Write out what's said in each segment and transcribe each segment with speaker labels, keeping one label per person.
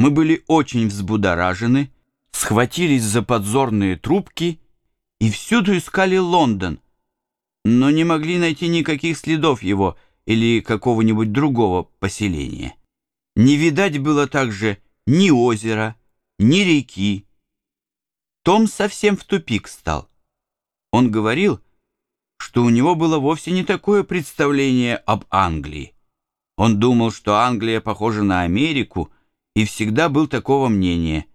Speaker 1: Мы были очень взбудоражены, схватились за подзорные трубки и всюду искали Лондон, но не могли найти никаких следов его или какого-нибудь другого поселения. Не видать было также ни озера, ни реки. Том совсем в тупик стал. Он говорил, что у него было вовсе не такое представление об Англии. Он думал, что Англия похожа на Америку, и всегда был такого мнения.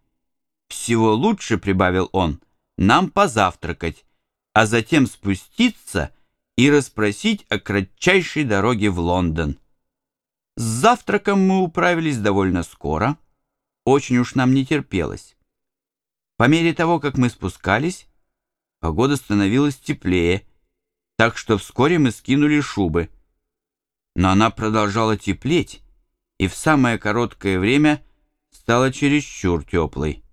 Speaker 1: «Всего лучше», — прибавил он, — «нам позавтракать, а затем спуститься и расспросить о кратчайшей дороге в Лондон». С завтраком мы управились довольно скоро. Очень уж нам не терпелось. По мере того, как мы спускались, погода становилась теплее, так что вскоре мы скинули шубы. Но она продолжала теплеть, и в самое короткое время стала чересчур теплой.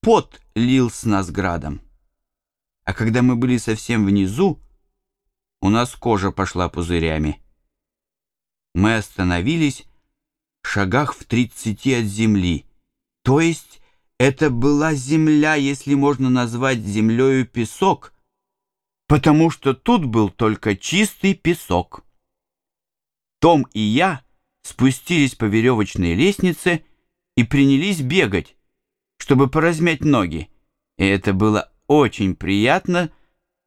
Speaker 1: Пот лил с нас градом. А когда мы были совсем внизу, у нас кожа пошла пузырями. Мы остановились в шагах в тридцати от земли, то есть это была земля, если можно назвать землею песок, потому что тут был только чистый песок. Том и я спустились по веревочной лестнице и принялись бегать, чтобы поразмять ноги. И это было очень приятно,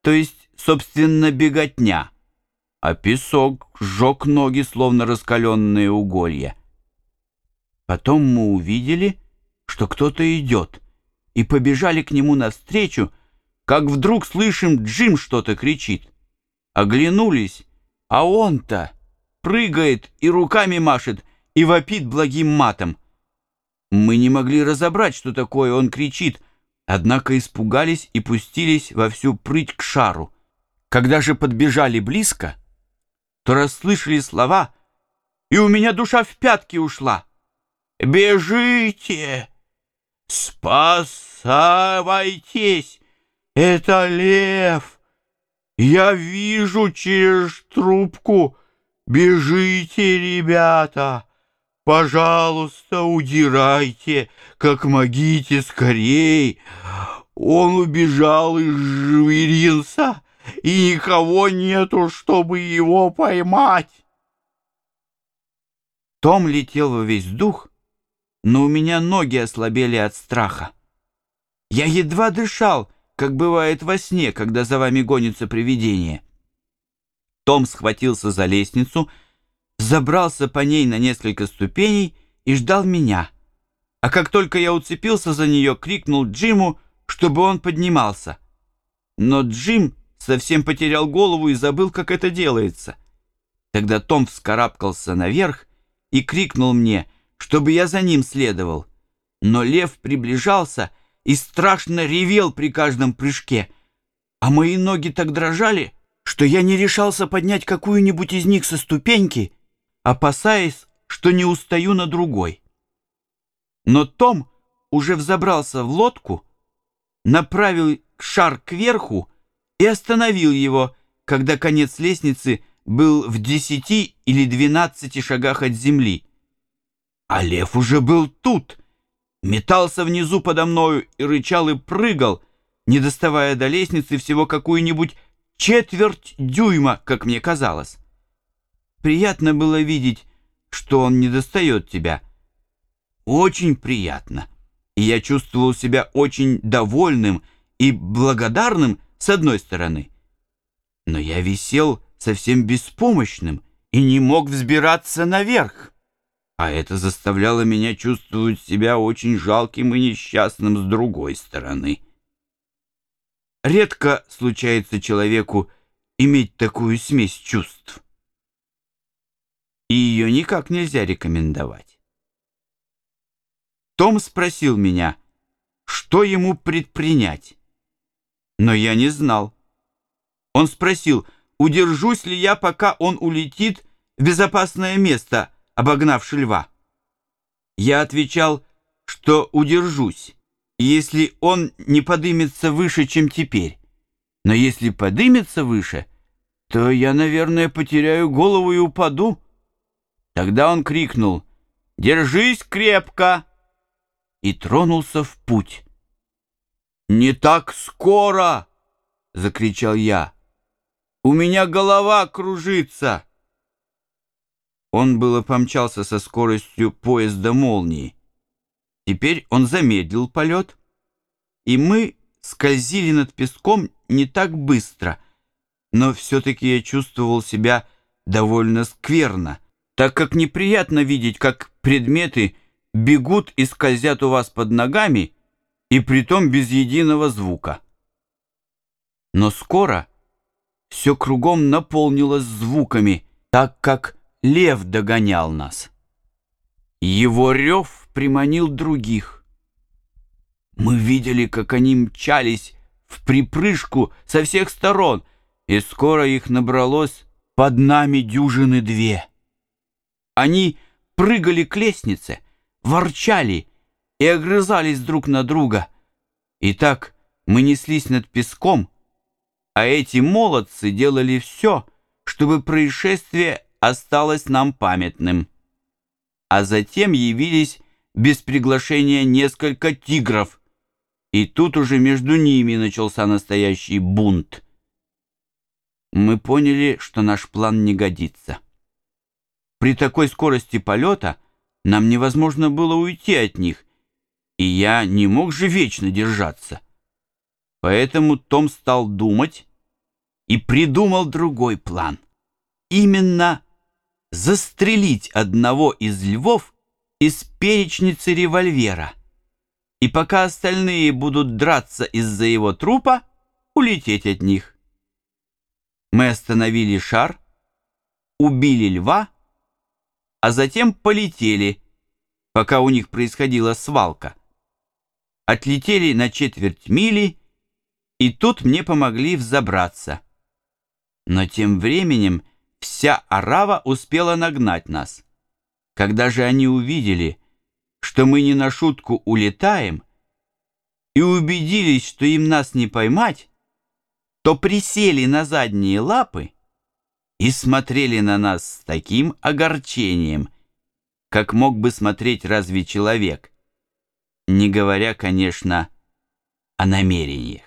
Speaker 1: то есть, собственно, беготня. А песок сжег ноги, словно раскаленные уголья. Потом мы увидели, что кто-то идет, и побежали к нему навстречу, как вдруг слышим, Джим что-то кричит. Оглянулись, а он-то прыгает и руками машет, и вопит благим матом. Мы не могли разобрать, что такое он кричит, однако испугались и пустились во всю прыть к шару. Когда же подбежали близко, то расслышали слова, и у меня душа в пятки ушла. «Бежите! Спасайтесь!» Это лев! Я вижу через трубку. Бежите, ребята! Пожалуйста, удирайте, как могите скорей. Он убежал из Жвиринса, и никого нету, чтобы его поймать. Том летел во весь дух, но у меня ноги ослабели от страха. Я едва дышал, как бывает во сне, когда за вами гонится привидение. Том схватился за лестницу, забрался по ней на несколько ступеней и ждал меня. А как только я уцепился за нее, крикнул Джиму, чтобы он поднимался. Но Джим совсем потерял голову и забыл, как это делается. Тогда Том вскарабкался наверх и крикнул мне, чтобы я за ним следовал. Но лев приближался и страшно ревел при каждом прыжке, а мои ноги так дрожали, что я не решался поднять какую-нибудь из них со ступеньки, опасаясь, что не устаю на другой. Но Том уже взобрался в лодку, направил шар кверху и остановил его, когда конец лестницы был в десяти или двенадцати шагах от земли. А лев уже был тут — метался внизу подо мною и рычал и прыгал, не доставая до лестницы всего какую-нибудь четверть дюйма, как мне казалось. Приятно было видеть, что он не достает тебя. Очень приятно. И я чувствовал себя очень довольным и благодарным с одной стороны. Но я висел совсем беспомощным и не мог взбираться наверх а это заставляло меня чувствовать себя очень жалким и несчастным с другой стороны. Редко случается человеку иметь такую смесь чувств, и ее никак нельзя рекомендовать. Том спросил меня, что ему предпринять, но я не знал. Он спросил, удержусь ли я, пока он улетит в безопасное место — обогнавши льва. Я отвечал, что удержусь, если он не подымется выше, чем теперь. Но если подымется выше, то я, наверное, потеряю голову и упаду. Тогда он крикнул, держись крепко!» И тронулся в путь. «Не так скоро!» — закричал я. «У меня голова кружится!» Он было помчался со скоростью поезда молнии. Теперь он замедлил полет, и мы скользили над песком не так быстро, но все-таки я чувствовал себя довольно скверно, так как неприятно видеть, как предметы бегут и скользят у вас под ногами, и притом без единого звука. Но скоро все кругом наполнилось звуками, так как лев догонял нас. Его рев приманил других. Мы видели, как они мчались в припрыжку со всех сторон, и скоро их набралось под нами дюжины две. Они прыгали к лестнице, ворчали и огрызались друг на друга. И так мы неслись над песком, а эти молодцы делали все, чтобы происшествие осталось нам памятным. А затем явились без приглашения несколько тигров, и тут уже между ними начался настоящий бунт. Мы поняли, что наш план не годится. При такой скорости полета нам невозможно было уйти от них, и я не мог же вечно держаться. Поэтому Том стал думать и придумал другой план. Именно застрелить одного из львов из перечницы револьвера. И пока остальные будут драться из-за его трупа, улететь от них. Мы остановили шар, убили льва, а затем полетели, пока у них происходила свалка. Отлетели на четверть мили, и тут мне помогли взобраться. Но тем временем вся арава успела нагнать нас. Когда же они увидели, что мы не на шутку улетаем, и убедились, что им нас не поймать, то присели на задние лапы и смотрели на нас с таким огорчением, как мог бы смотреть разве человек, не говоря, конечно, о намерениях.